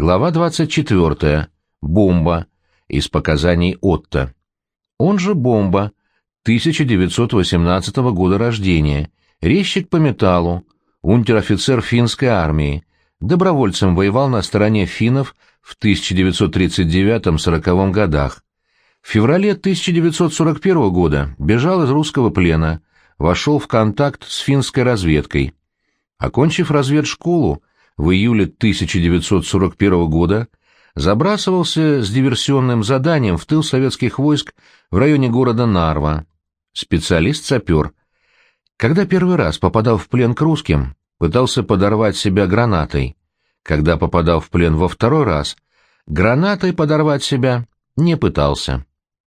Глава 24. Бомба. Из показаний Отто. Он же Бомба. 1918 года рождения. Резчик по металлу. Унтер-офицер финской армии. Добровольцем воевал на стороне финнов в 1939-40 годах. В феврале 1941 года бежал из русского плена, вошел в контакт с финской разведкой. Окончив разведшколу, в июле 1941 года забрасывался с диверсионным заданием в тыл советских войск в районе города Нарва. Специалист-сапер. Когда первый раз попадал в плен к русским, пытался подорвать себя гранатой. Когда попадал в плен во второй раз, гранатой подорвать себя не пытался.